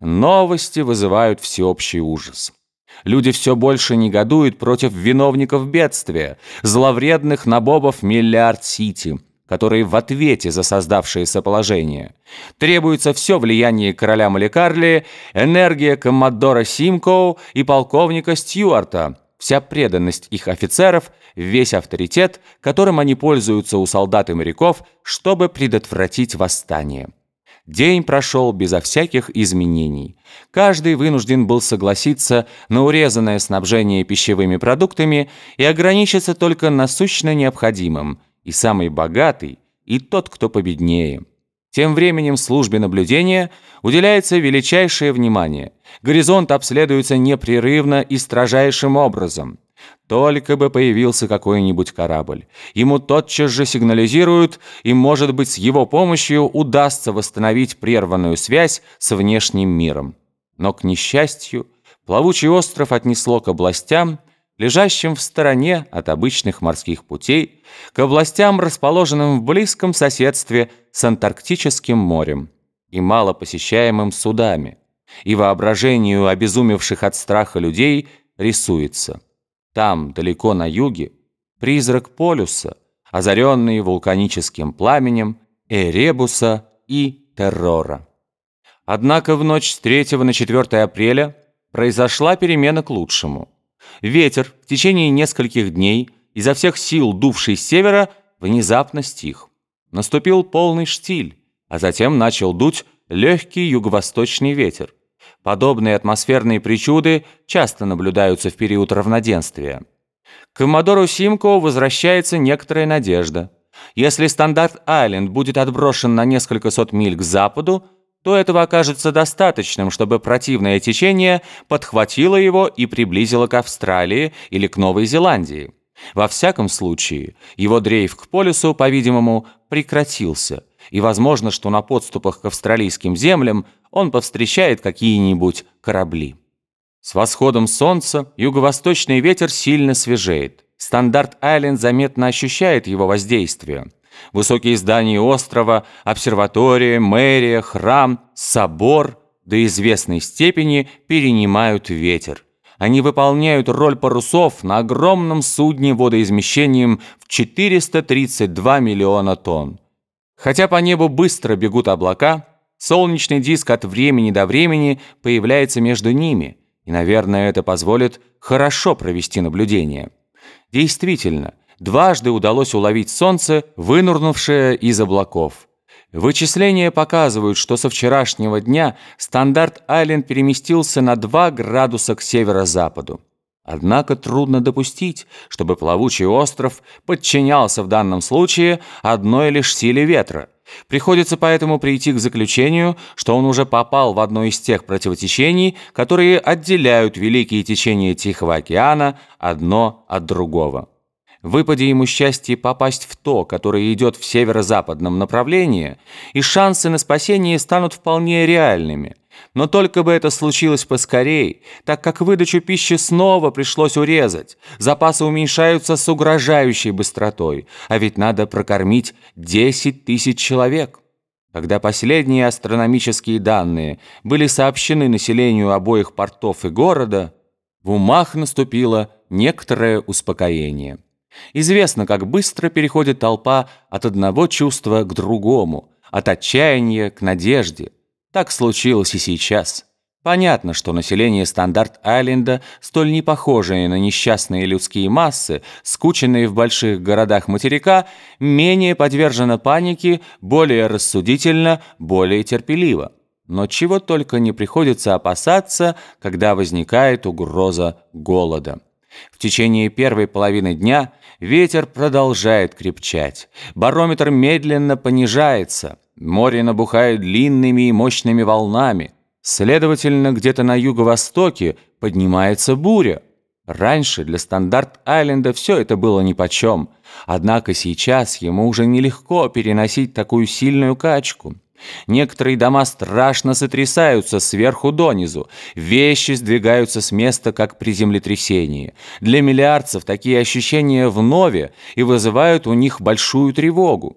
Новости вызывают всеобщий ужас. Люди все больше негодуют против виновников бедствия, зловредных набобов Миллиард-Сити, которые в ответе за создавшееся положение. Требуется все влияние короля Маликарли, энергия коммодора Симкоу и полковника Стюарта, вся преданность их офицеров, весь авторитет, которым они пользуются у солдат и моряков, чтобы предотвратить восстание. День прошел безо всяких изменений. Каждый вынужден был согласиться на урезанное снабжение пищевыми продуктами и ограничиться только насущно необходимым, и самый богатый, и тот, кто победнее. Тем временем службе наблюдения уделяется величайшее внимание. Горизонт обследуется непрерывно и строжайшим образом – только бы появился какой-нибудь корабль. Ему тотчас же сигнализируют, и, может быть, с его помощью удастся восстановить прерванную связь с внешним миром. Но, к несчастью, плавучий остров отнесло к областям, лежащим в стороне от обычных морских путей, к областям, расположенным в близком соседстве с Антарктическим морем и мало посещаемым судами, и воображению обезумевших от страха людей рисуется – там, далеко на юге, призрак полюса, озаренный вулканическим пламенем Эребуса и террора. Однако в ночь с 3 на 4 апреля произошла перемена к лучшему. Ветер в течение нескольких дней, изо всех сил дувший с севера, внезапно стих. Наступил полный штиль, а затем начал дуть легкий юго-восточный ветер. Подобные атмосферные причуды часто наблюдаются в период равноденствия. К Коммодору Симко возвращается некоторая надежда. Если стандарт-айленд будет отброшен на несколько сот миль к западу, то этого окажется достаточным, чтобы противное течение подхватило его и приблизило к Австралии или к Новой Зеландии. Во всяком случае, его дрейф к полюсу, по-видимому, прекратился, и возможно, что на подступах к австралийским землям он повстречает какие-нибудь корабли. С восходом солнца юго-восточный ветер сильно свежеет. Стандарт-Айленд заметно ощущает его воздействие. Высокие здания острова, обсерватория, мэрия, храм, собор до известной степени перенимают ветер. Они выполняют роль парусов на огромном судне водоизмещением в 432 миллиона тонн. Хотя по небу быстро бегут облака, солнечный диск от времени до времени появляется между ними, и, наверное, это позволит хорошо провести наблюдение. Действительно, дважды удалось уловить солнце, вынурнувшее из облаков. Вычисления показывают, что со вчерашнего дня Стандарт-Айленд переместился на 2 градуса к северо-западу. Однако трудно допустить, чтобы плавучий остров подчинялся в данном случае одной лишь силе ветра. Приходится поэтому прийти к заключению, что он уже попал в одно из тех противотечений, которые отделяют великие течения Тихого океана одно от другого. Выпади ему счастье попасть в то, которое идет в северо-западном направлении, и шансы на спасение станут вполне реальными – но только бы это случилось поскорей, так как выдачу пищи снова пришлось урезать. Запасы уменьшаются с угрожающей быстротой, а ведь надо прокормить 10 тысяч человек. Когда последние астрономические данные были сообщены населению обоих портов и города, в умах наступило некоторое успокоение. Известно, как быстро переходит толпа от одного чувства к другому, от отчаяния к надежде. Так случилось и сейчас. Понятно, что население Стандарт-Айленда, столь не похожее на несчастные людские массы, скученные в больших городах материка, менее подвержено панике, более рассудительно, более терпеливо. Но чего только не приходится опасаться, когда возникает угроза голода. В течение первой половины дня ветер продолжает крепчать, барометр медленно понижается – Море набухает длинными и мощными волнами. Следовательно, где-то на юго-востоке поднимается буря. Раньше для Стандарт-Айленда все это было нипочем. Однако сейчас ему уже нелегко переносить такую сильную качку. Некоторые дома страшно сотрясаются сверху донизу. Вещи сдвигаются с места, как при землетрясении. Для миллиардцев такие ощущения вновь и вызывают у них большую тревогу.